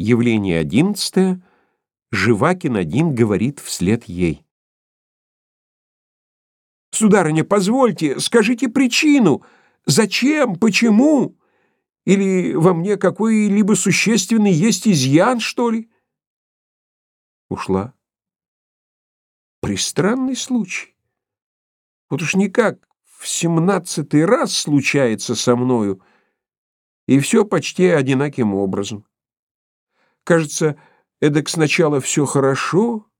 Явление одиннадцатое. Живакин один говорит вслед ей. «Сударыня, позвольте, скажите причину. Зачем? Почему? Или во мне какой-либо существенный есть изъян, что ли?» Ушла. Пристранный случай. Вот уж никак в семнадцатый раз случается со мною, и все почти одинаким образом. Кажется, эдак сначала все хорошо,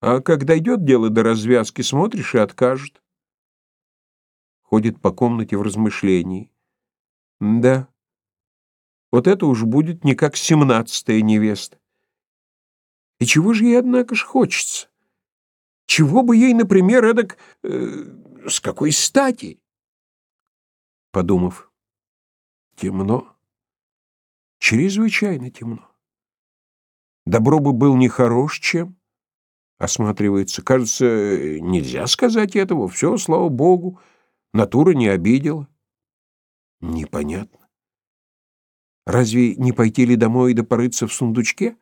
а как дойдет дело до развязки, смотришь и откажет. Ходит по комнате в размышлении. Да, вот это уж будет не как семнадцатая невеста. И чего же ей, однако ж, хочется? Чего бы ей, например, эдак... Э, с какой стати? Подумав, темно, чрезвычайно темно. Добро бы был нехорош, чем. Осматривается. Кажется, нельзя сказать этого. Все, слава богу, натура не обидела. Непонятно. Разве не пойти ли домой и допорыться в сундучке?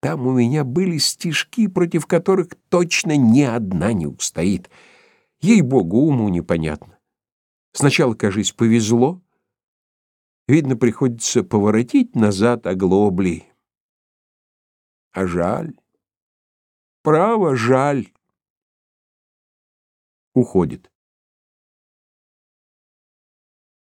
Там у меня были стишки, против которых точно ни одна не устоит. Ей-богу, уму непонятно. Сначала, кажись, повезло. Видно, приходится поворотить назад оглобли. А жаль. Право, жаль. Уходит.